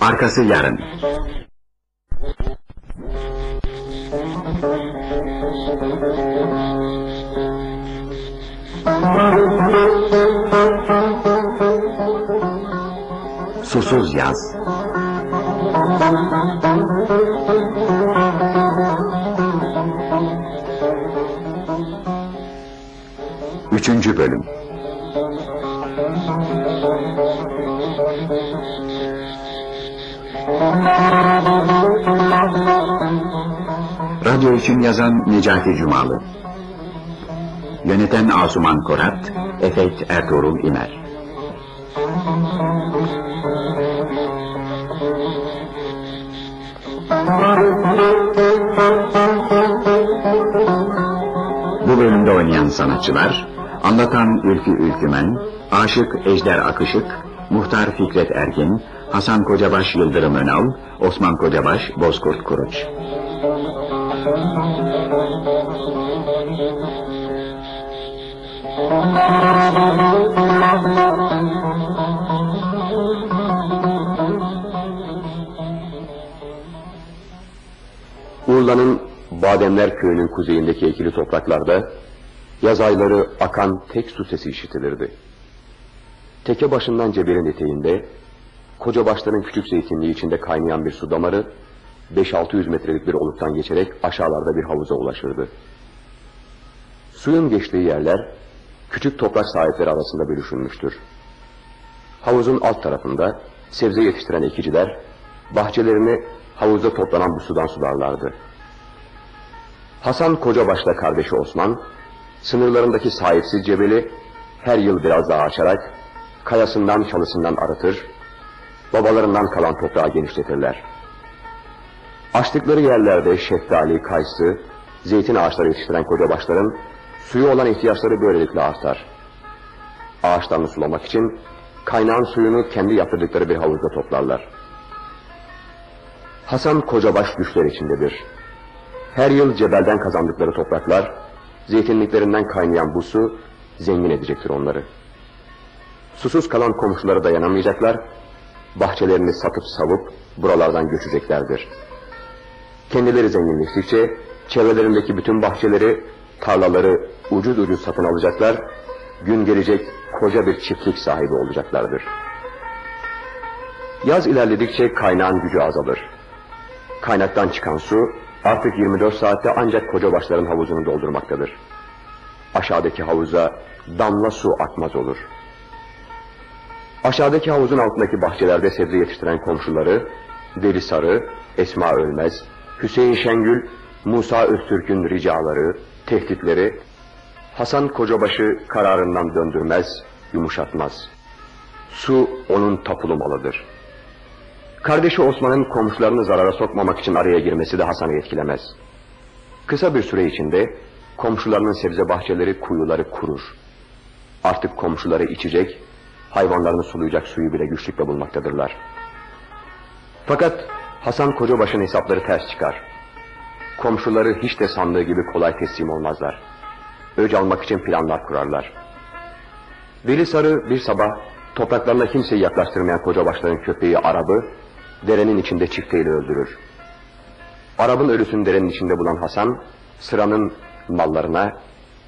Arkası yarın. Susuz yaz. Üçüncü bölüm. Radyo için yazan Necati Cumalı. Yöneten Asuman Korat, efekt Ertuğrul İmer. Bu bölümde oynayan sanatçılar, anlatan Ülkü Ülkümen, Aşık Ejder Akışık, Muhtar Fikret Ergin, Hasan Kocabaş Yıldırım Önal, Osman Kocabaş Bozkurt Kuruç. Urla'nın Bademler köyünün kuzeyindeki ekili topraklarda yaz ayları akan tek su sesi işitilirdi. Teke başından cebelin eteğinde koca başların küçük zeytinliği içinde kaynayan bir su damarı 5-600 metrelik bir oluktan geçerek aşağılarda bir havuza ulaşırdı. Suyun geçtiği yerler küçük toprak sahipleri arasında bölüşülmüştür. Havuzun alt tarafında sebze yetiştiren ekiciler bahçelerini havuzda toplanan bu sudan sularlardı. Hasan Kocabaş'la kardeşi Osman, sınırlarındaki sahipsiz cebeli her yıl biraz daha açarak kayasından çalısından aratır, babalarından kalan toprağı genişletirler. Açtıkları yerlerde şeftali, kayısı, zeytin ağaçları yetiştiren kocabaşların suyu olan ihtiyaçları böylelikle artar. Ağaçlarını sulamak için kaynağın suyunu kendi yaptırdıkları bir havuzda toplarlar. Hasan Kocabaş güçler içindedir. Her yıl cebelden kazandıkları topraklar, zeytinliklerinden kaynayan bu su zengin edecektir onları. Susuz kalan komşuları dayanamayacaklar, bahçelerini satıp savup buralardan göçeceklerdir. Kendileri zenginleştikçe çevrelerindeki bütün bahçeleri, tarlaları ucuz ucuz satın alacaklar, gün gelecek koca bir çiftlik sahibi olacaklardır. Yaz ilerledikçe kaynağın gücü azalır. Kaynaktan çıkan su artık 24 saatte ancak koca başların havuzunu doldurmaktadır. Aşağıdaki havuza damla su akmaz olur. Aşağıdaki havuzun altındaki bahçelerde sebze yetiştiren komşuları, Deli Sarı, Esma Ölmez, Hüseyin Şengül, Musa Öztürk'ün ricaları, tehditleri, Hasan Kocabaşı kararından döndürmez, yumuşatmaz. Su onun tapulu malıdır. Kardeşi Osman'ın komşularını zarara sokmamak için araya girmesi de Hasan'ı etkilemez. Kısa bir süre içinde komşularının sebze bahçeleri, kuyuları kurur. Artık komşuları içecek, hayvanlarını sulayacak suyu bile güçlükle bulmaktadırlar. Fakat Hasan Kocabaş'ın hesapları ters çıkar. Komşuları hiç de sandığı gibi kolay teslim olmazlar. Öc almak için planlar kurarlar. Veli Sarı bir sabah topraklarına kimseyi yaklaştırmayan kocabaşların köpeği Arab'ı derenin içinde çifteyle öldürür. Arabın ölüsünü derenin içinde bulan Hasan sıranın mallarına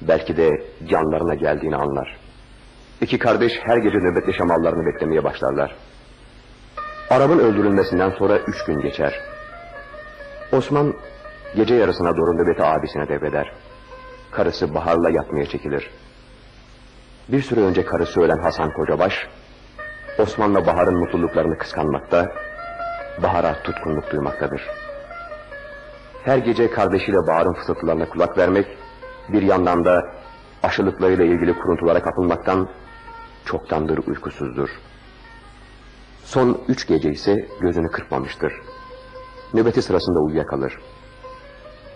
belki de canlarına geldiğini anlar. İki kardeş her gece nöbetleşe mallarını beklemeye başlarlar. Arabın öldürülmesinden sonra üç gün geçer. Osman gece yarısına doğru nöbeti abisine devreder. Karısı Bahar'la yatmaya çekilir. Bir süre önce karısı ölen Hasan Kocabaş, Osman'la Bahar'ın mutluluklarını kıskanmakta, Bahar'a tutkunluk duymaktadır. Her gece kardeşiyle Bahar'ın fısıltılarına kulak vermek, bir yandan da aşılıklarıyla ilgili kuruntulara kapılmaktan çoktandır uykusuzdur. Son üç gece ise gözünü kırpmamıştır. Nöbeti sırasında uyuyakalır.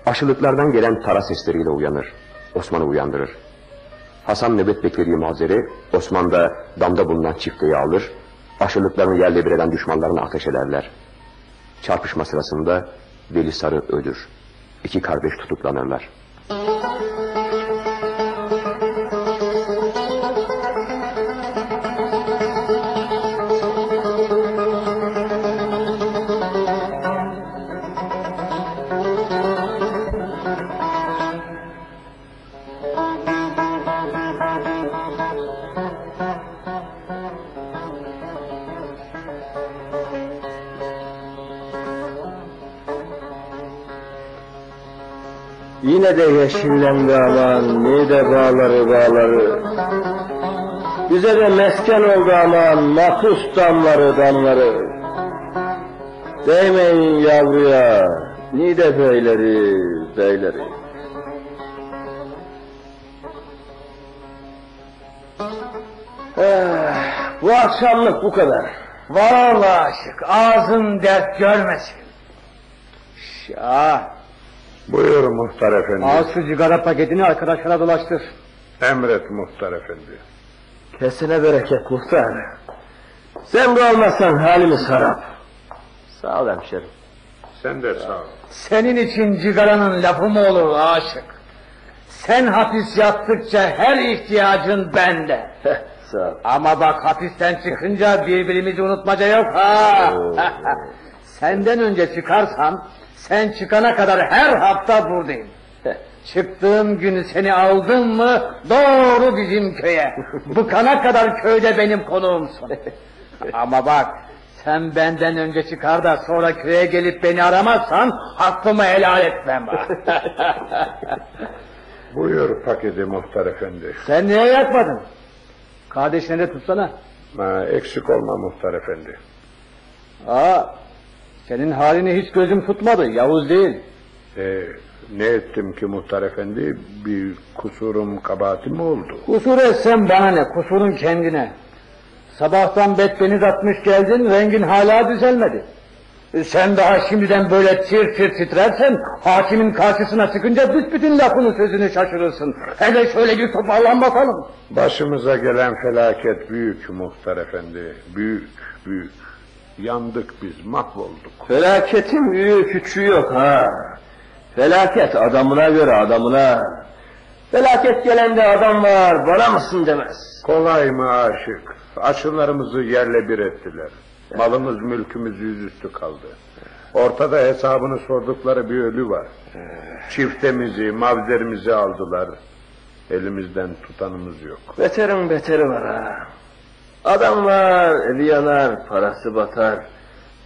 Aşılıklardan gelen tara sesleriyle uyanır. Osman'ı uyandırır. Hasan nöbet beklediği mazeri, Osman da damda bulunan çifteyi alır, aşırılıklarını yerle bir eden düşmanlarına ateş ederler. Çarpışma sırasında Veli Sarı ölür. İki kardeş tutuklanırlar. Yine de yeşillendi aman, niğde bağları bağları. Bize de mesken oldu aman, mahpus damları damları. Değmeyin yavruya, niğde beyleri, beyleri. Eh, bu akşamlık bu kadar. Vallahi aşık, ağzın dert görmesin. Şah, Buyur muhtar efendi. al şu sigara paketini arkadaşlara dolaştır. Emret muhtar efendi. Kesine bereket muhtar. Sen de olmasan halimiz harap. Sağ ol hemşerim. Sen de sağ ol. Senin için cigaranın lafı mı olur aşık? Sen hapis yattıkça her ihtiyacın bende. Sağ ol. Ama bak hapisten çıkınca birbirimizi unutmaca yok ha. Senden önce çıkarsam sen çıkana kadar her hafta buradayım. Çıktığım günü seni aldım mı doğru bizim köye. Bıkana kadar köyde benim konuğumsun. Ama bak sen benden önce çıkar da sonra köye gelip beni aramazsan hakkımı helal etmem. Buyur paketi muhtar efendi. sen niye yakmadın? Kardeşine de tutsana. Ha, eksik olma muhtar efendi. Aa, senin halini hiç gözüm tutmadı, Yavuz değil. Ee, ne ettim ki muhtar efendi? Bir kusurum kabahatim mi oldu? Kusur etsen bana ne, kusurun kendine. Sabahtan betbeniz atmış geldin, rengin hala düzelmedi. E, Sen daha şimdiden böyle tir tir titrersen, hakimin karşısına çıkınca büsbütün lafını sözünü şaşırırsın. Hele şöyle bir toparlan bakalım. Başımıza gelen felaket büyük muhtar efendi. Büyük, büyük. Yandık biz, mahvolduk. Felaketin büyüğü küçüğü yok ha. Felaket adamına göre adamına. Felaket gelende adam var, bana mısın demez. Kolay mı aşık? Aşılarımızı yerle bir ettiler. Malımız mülkümüz yüzüstü kaldı. Ortada hesabını sordukları bir ölü var. Çiftemizi, mavzerimizi aldılar. Elimizden tutanımız yok. Beterin beteri var ha. Adam var, eli yanar, parası batar.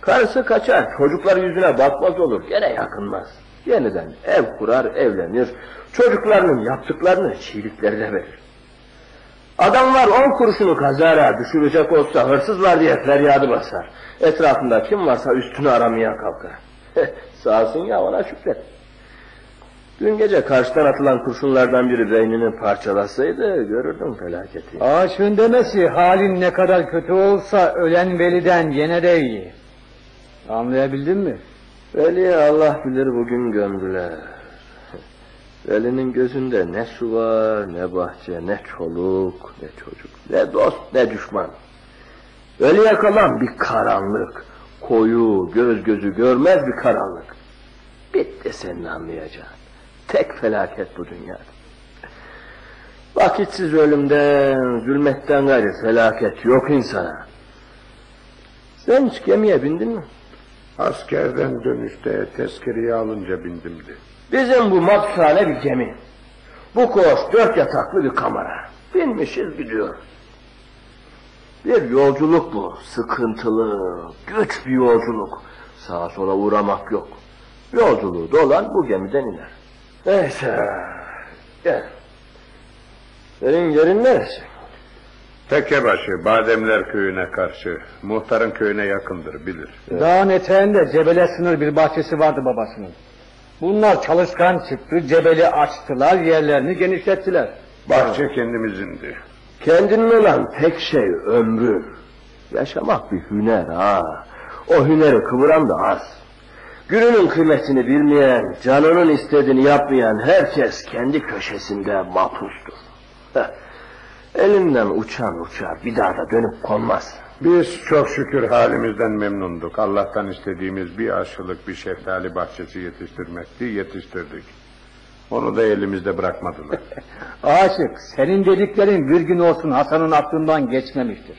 Karısı kaçar, çocuklar yüzüne bakmaz olur, gene yakınmaz. Yeniden ev kurar, evlenir. Çocuklarının yaptıklarını çiğliklerine verir. Adam var on kuruşunu kazara düşürecek olsa hırsız var diye feryadı basar. Etrafında kim varsa üstünü aramaya kalkar. Sağ olsun ya ona şükret. Dün gece karşıdan atılan kurşunlardan biri beynini parçalasaydı görürdüm felaketi. Aşığın demesi halin ne kadar kötü olsa ölen veliden yine de iyi. Anlayabildin mi? Veli Allah bilir bugün gömdüler. Veli'nin gözünde ne su var, ne bahçe, ne çoluk, ne çocuk, ne dost, ne düşman. Veli'ye kalan bir karanlık, koyu, göz gözü görmez bir karanlık. Bitti senin anlayacağın. Tek felaket bu dünyada. Vakitsiz ölümden, zulmetten gayrı felaket yok insana. Sen hiç gemiye bindin mi? Askerden dönüşte tezkereyi alınca bindimdi. Bizim bu mahpushane bir gemi. Bu koğuş dört yataklı bir kamera. Binmişiz gidiyor. Bir yolculuk bu. Sıkıntılı, güç bir yolculuk. Sağa sola uğramak yok. Yolculuğu dolan bu gemiden iner. Neyse. Gel. Senin yerin neresi? Tekebaşı, Bademler köyüne karşı. Muhtarın köyüne yakındır, bilir. Dağın eteğinde cebele sınır bir bahçesi vardı babasının. Bunlar çalışkan çıktı, cebeli açtılar, yerlerini genişlettiler. Bahçe kendimizindi. Kendinin olan tek şey ömrü. Yaşamak bir hüner ha. O hüneri kıvıran da az. Gününün kıymetini bilmeyen, canının istediğini yapmayan herkes kendi köşesinde mahpustur. Heh. Elinden uçan uçar, bir daha da dönüp konmaz. Biz çok şükür halimizden memnunduk. Allah'tan istediğimiz bir aşılık bir şeftali bahçesi yetiştirmekti, yetiştirdik. Onu da elimizde bırakmadılar. Aşık, senin dediklerin bir gün olsun Hasan'ın aklından geçmemiştir.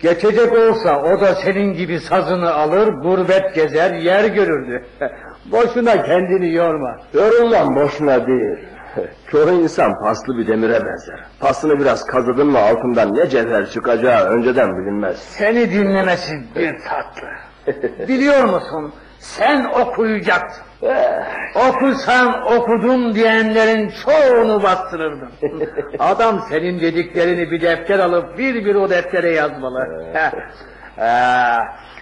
Geçecek olsa o da senin gibi sazını alır, gurbet gezer, yer görürdü. Boşuna kendini yorma. Yorulmam boşuna değil. Çoğu insan paslı bir demire benzer. Pasını biraz kazıdın mı altından ne cevher çıkacağı önceden bilinmez. Seni dinlemesi bir tatlı. Biliyor musun, Sen okuyacaksın. Okusan okudum diyenlerin çoğunu bastırırdın. Adam senin dediklerini bir defter alıp bir bir o deftere yazmalı. Ee,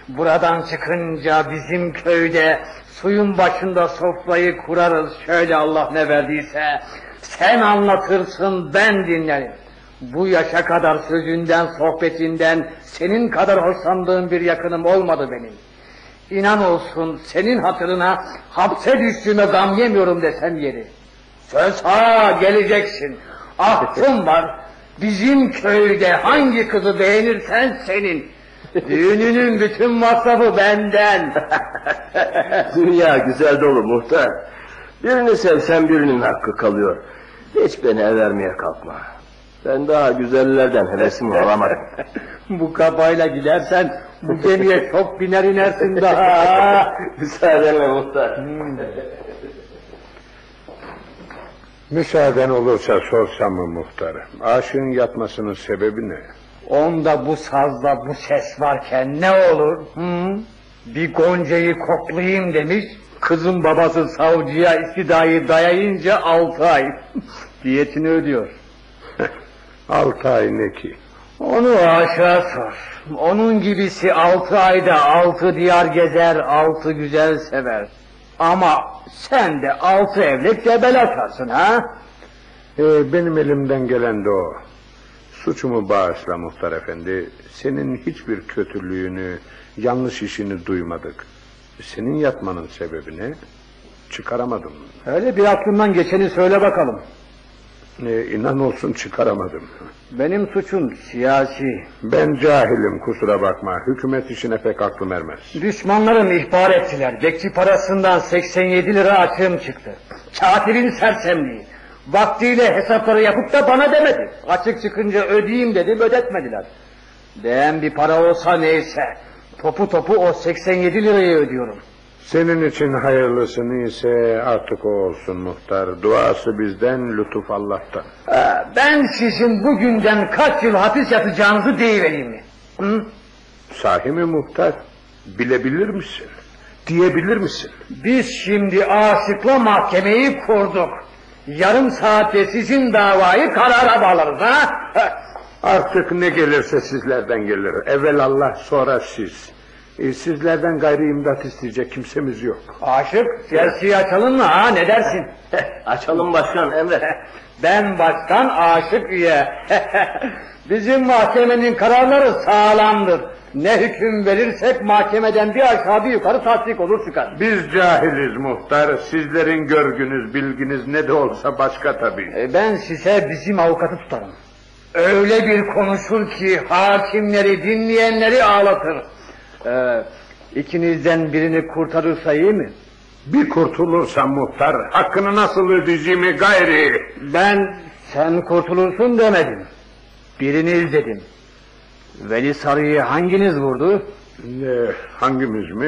buradan çıkınca bizim köyde suyun başında sofrayı kurarız şöyle Allah ne verdiyse. Sen anlatırsın ben dinlerim. Bu yaşa kadar sözünden, sohbetinden senin kadar hoşlandığım bir yakınım olmadı benim. İnan olsun senin hatırına hapse düştüğüme gam yemiyorum desem yeri. Söz ha geleceksin. Aklım var. Bizim köyde hangi kızı beğenirsen senin. Düğününün bütün masrafı benden. Dünya güzel dolu muhtar. Birini sevsen birinin hakkı kalıyor. Hiç beni ev vermeye kalkma. Ben daha güzellerden hevesimi alamadım. bu kafayla gidersen bu gemiye çok biner inersin daha. Müsaadenle muhtar. Müsaaden olursa sorsam mı muhtarım? Aşığın yatmasının sebebi ne? Onda bu sazda bu ses varken ne olur? Hı? Bir goncayı koklayayım demiş. Kızın babası savcıya istidayı dayayınca altı ay. Diyetini ödüyor. Altı ay ne ki? Onu aşağı sor. Onun gibisi altı ayda altı diyar gezer, altı güzel sever. Ama sen de altı evlilik debel atarsın ha? Ee, benim elimden gelen de o. Suçumu bağışla muhtar efendi. Senin hiçbir kötülüğünü, yanlış işini duymadık. Senin yatmanın sebebi ne? Çıkaramadım. Öyle bir aklından geçeni söyle bakalım. Ee, inan olsun çıkaramadım. Benim suçum siyasi. Ben cahilim kusura bakma. Hükümet işine pek aklım ermez. Düşmanlarım ihbar ettiler. Bekçi parasından 87 lira açığım çıktı. Katibin sersemliği. Vaktiyle hesapları yapıp da bana demedi. Açık çıkınca ödeyeyim dedim ödetmediler. Değen bir para olsa neyse. Topu topu o 87 lirayı ödüyorum. Senin için hayırlısı neyse artık o olsun muhtar. Duası bizden, lütuf Allah'tan. Ha, Ben sizin bugünden kaç yıl hapis yatacağınızı deyivereyim mi? Hı? Sahi mi muhtar? Bilebilir misin? Diyebilir misin? Biz şimdi aşıkla mahkemeyi kurduk. Yarım saatte sizin davayı karara bağlarız ha? Artık ne gelirse sizlerden gelir. Evvel Allah sonra siz. E, sizlerden gayri imdat isteyecek kimsemiz yok. Aşık, Chelsea'yi açalım mı ha ne dersin? Açalım başkan emret. Ben başkan aşık üye. Bizim mahkemenin kararları sağlamdır. Ne hüküm verirsek mahkemeden bir aşağı bir yukarı tasdik olur çıkar. Biz cahiliz muhtar. Sizlerin görgünüz, bilginiz ne de olsa başka tabii. E, ben size bizim avukatı tutarım. Öyle bir konuşur ki hakimleri dinleyenleri ağlatır. Ee, ikinizden birini kurtarırsa iyi mi? Bir kurtulursam muhtar, hakkını nasıl ödeyeceğimi gayri. Ben sen kurtulursun demedim. Biriniz dedim. Veli Sarı'yı hanginiz vurdu? Ne, hangimiz mi?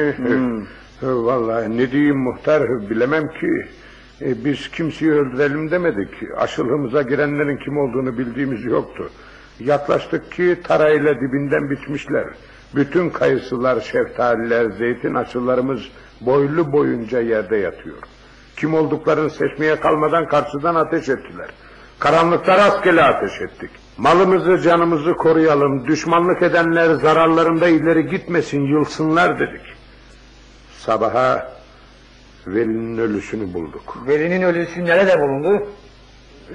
E, Vallahi ne diyeyim muhtar bilemem ki. E, biz kimseyi öldürelim demedik. Aşılığımıza girenlerin kim olduğunu bildiğimiz yoktu. Yaklaştık ki tarayla dibinden biçmişler. Bütün kayısılar, şeftaliler, zeytin aşılarımız boylu boyunca yerde yatıyor. Kim olduklarını seçmeye kalmadan karşıdan ateş ettiler. Karanlıkta rastgele ateş ettik. Malımızı, canımızı koruyalım. Düşmanlık edenler zararlarında ileri gitmesin, yılsınlar dedik. Sabaha Veli'nin ölüsünü bulduk. Veli'nin ölüsü nerede bulundu?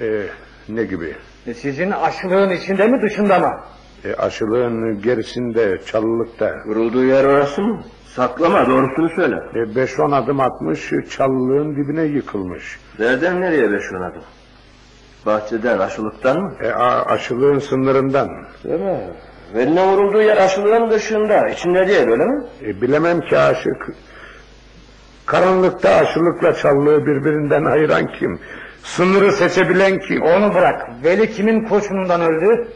Ee, ne gibi? E, Sizin aşılığın içinde mi dışında mı? E, aşılığın gerisinde, çalılıkta. Vurulduğu yer orası mı? Saklama doğrusunu söyle. E, beş on adım atmış, çalılığın dibine yıkılmış. Nereden nereye beş on adım? Bahçeden, aşılıktan mı? E, a, aşılığın sınırından. Değil mi? Veline vurulduğu yer aşılığın dışında, içinde değil öyle mi? E, bilemem ki aşık. Karanlıkta aşılıkla çalılığı birbirinden ayıran kim? Sınırı seçebilen kim? Onu bırak. Veli kimin kurşunundan öldü?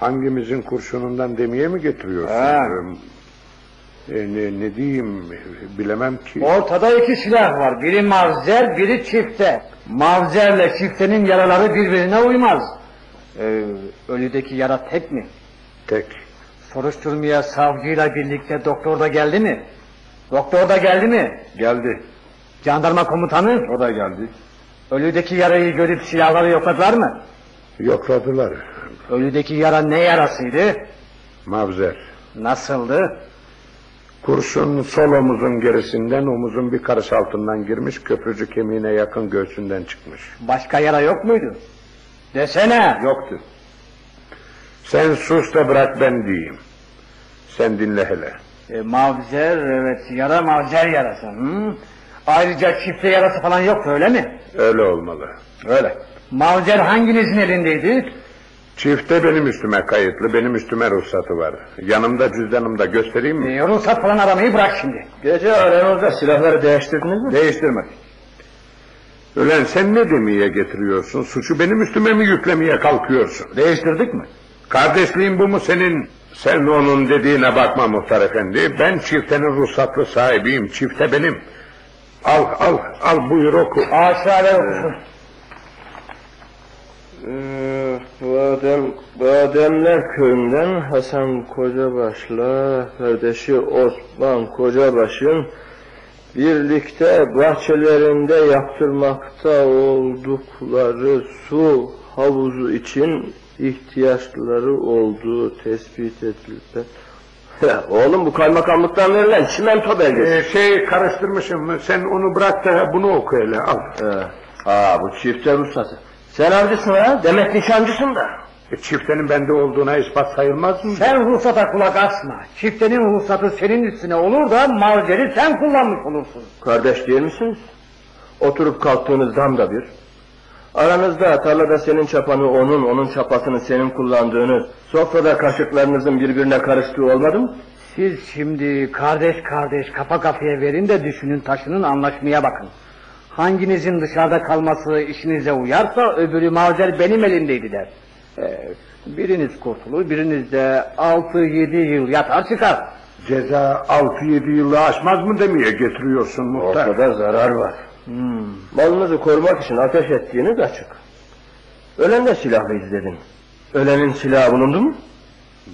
Hangimizin kurşunundan demeye mi getiriyorsun? Ha. E, ne, ne diyeyim bilemem ki. Ortada iki silah var. Biri mavzer, biri çifte. Mavzerle çiftenin yaraları birbirine uymaz. Ee, ölüdeki yara tek mi? Tek. Soruşturmaya savcıyla birlikte doktor da geldi mi? Doktor da geldi mi? Geldi. Jandarma komutanı? O da geldi. Ölüdeki yarayı görüp silahları yokladılar mı? Yokladılar. Ölüdeki yara ne yarasıydı? Mavzer. Nasıldı? Kurşun sol omuzun gerisinden omuzun bir karış altından girmiş köprücük kemiğine yakın göğsünden çıkmış. Başka yara yok muydu? Desene. Yoktu. Sen sus da bırak ben diyeyim. Sen dinle hele. E, mavzer evet yara mavzer yarası. Hı? Ayrıca çifte yarası falan yok öyle mi? Öyle olmalı. Öyle. Mavzer hanginizin elindeydi? Çifte benim üstüme kayıtlı, benim üstüme ruhsatı var. Yanımda cüzdanımda göstereyim mi? E, ruhsat falan aramayı bırak şimdi. Gece aranızda silahları değiştirdiniz mi? Değiştirmedik. Ölen sen ne demeye getiriyorsun? Suçu benim üstüme mi yüklemeye kalkıyorsun? Değiştirdik mi? Kardeşliğin bu mu senin? Sen onun dediğine bakma muhtar efendi. Ben çiftenin ruhsatlı sahibiyim. Çifte benim. Al al al buyur oku. Aşağıya okusun. Ee, Badem, Bademler köyünden Hasan Kocabaş'la kardeşi Osman Kocabaş'ın birlikte bahçelerinde yaptırmakta oldukları su havuzu için ihtiyaçları olduğu tespit edildi. Ya, Oğlum bu kaymakamlıktan verilen çimento belgesi. Ee, şey karıştırmışım. Sen onu bırak da bunu oku hele al. Ee, aa bu çifte ruhsatı. Sen avcısın ha? Demek nişancısın da. E, çiftenin bende olduğuna ispat sayılmaz mı? Sen ruhsata kulak asma. Çiftenin ruhsatı senin üstüne olur da mavzeri sen kullanmış olursun. Kardeş değil misiniz? Oturup kalktığınız dam da bir. Aranızda tarlada senin çapanı onun, onun çapasını senin kullandığını, sofrada kaşıklarınızın birbirine karıştığı olmadı mı? Siz şimdi kardeş kardeş kafa kafaya verin de düşünün taşının anlaşmaya bakın. Hanginizin dışarıda kalması işinize uyarsa öbürü mavzer benim elimdeydi der. Ee, biriniz kurtulur biriniz de 6-7 yıl yatar çıkar. Ceza 6-7 yılı aşmaz mı demeye getiriyorsun muhtar? Ortada zarar var. Hmm. Malınızı korumak için ateş ettiğiniz açık. Ölen de silahlı izledin. Ölenin silahı bulundu mu?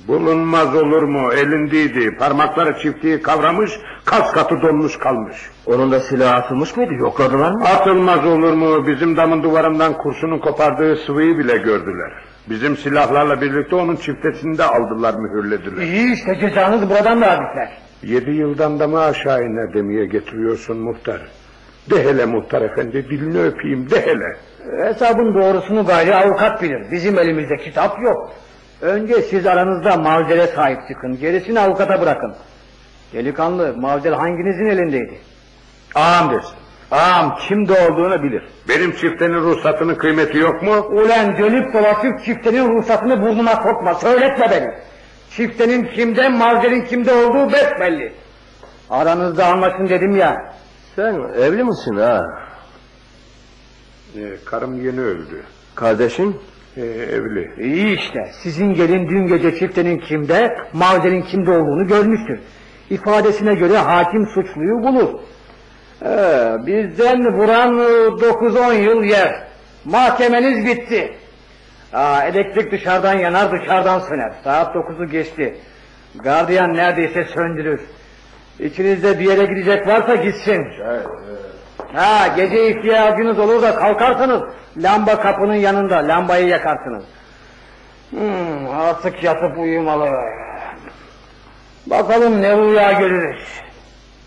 Bulunmaz olur mu? Elindeydi. Parmakları çiftliği kavramış, kas katı donmuş kalmış. Onun da silahı atılmış mıydı? Yokladılar mı? Atılmaz olur mu? Bizim damın duvarından kurşunun kopardığı sıvıyı bile gördüler. Bizim silahlarla birlikte onun çiftesini de aldılar, mühürlediler. İyi işte cezanız buradan da hafifler. Yedi yıldan da mı aşağı iner demeye getiriyorsun muhtar? De hele muhtar efendi, dilini öpeyim, de hele. Hesabın doğrusunu gayri avukat bilir. Bizim elimizde kitap yok. Önce siz aranızda mavzere sahip çıkın. Gerisini avukata bırakın. Delikanlı mavzer hanginizin elindeydi? Ağam desin. Ağam kimde olduğunu bilir. Benim çiftenin ruhsatının kıymeti yok mu? Ulan dönüp dolaşıp çiftenin ruhsatını burnuma sokma. Söyletme beni. Çiftenin kimde, mavzerin kimde olduğu besbelli. Aranızda anlaşın dedim ya. Sen evli misin ha? Ee, karım yeni öldü. Kardeşin? Ee, evli. İyi işte. Sizin gelin dün gece çiftenin kimde, mavzerin kimde olduğunu görmüştür. İfadesine göre hakim suçluyu bulur. Ee, bizden vuran 9-10 yıl yer. Mahkemeniz bitti. Aa, elektrik dışarıdan yanar dışarıdan söner. Saat 9'u geçti. Gardiyan neredeyse söndürür. İçinizde bir yere gidecek varsa gitsin. Ha gece ihtiyacınız olur da kalkarsanız lamba kapının yanında lambayı yakarsınız. Hmm, artık yatıp uyumalı. Bakalım ne rüya görürüz.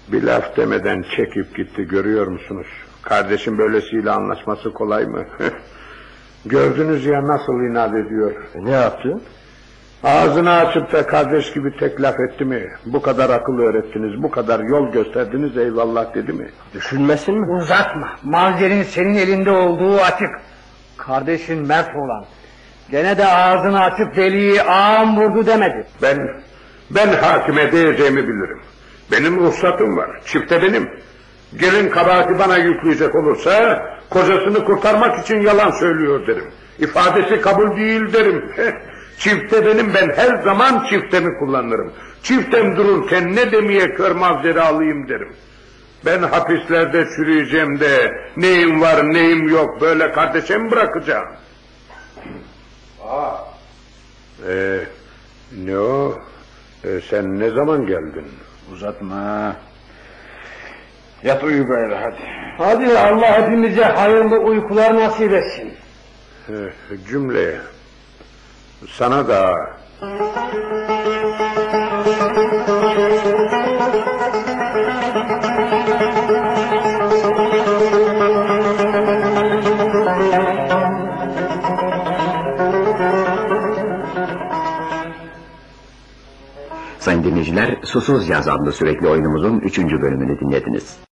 Bir laf demeden çekip gitti görüyor musunuz? Kardeşim böylesiyle anlaşması kolay mı? Gördünüz ya nasıl inat ediyor. E, ne yaptı? Ağzını açıp da kardeş gibi tek laf etti mi? Bu kadar akıl öğrettiniz, bu kadar yol gösterdiniz eyvallah dedi mi? Düşünmesin mi? Uzatma. Mavzerin senin elinde olduğu açık. Kardeşin mert olan. Gene de ağzını açıp deliği ağam vurdu demedi. Ben, ben hakime diyeceğimi bilirim. Benim ruhsatım var, çifte benim. Gelin kabahati bana yükleyecek olursa, kocasını kurtarmak için yalan söylüyor derim. İfadesi kabul değil derim. Çifte benim, ben her zaman çiftemi kullanırım. Çiftem dururken ne demeye kör mavzeri alayım derim. Ben hapislerde çürüyeceğim de neyim var neyim yok böyle kardeşe mi bırakacağım? Ee, ne o? Ee, sen ne zaman geldin? Uzatma. Yat uyu gayrı hadi. Hadi Allah hepimize hayırlı uykular nasip etsin. Eh, Cümleye. Sana da Sayın dinleyiciler, Susuz Yaz adlı sürekli oyunumuzun üçüncü bölümünü dinlediniz.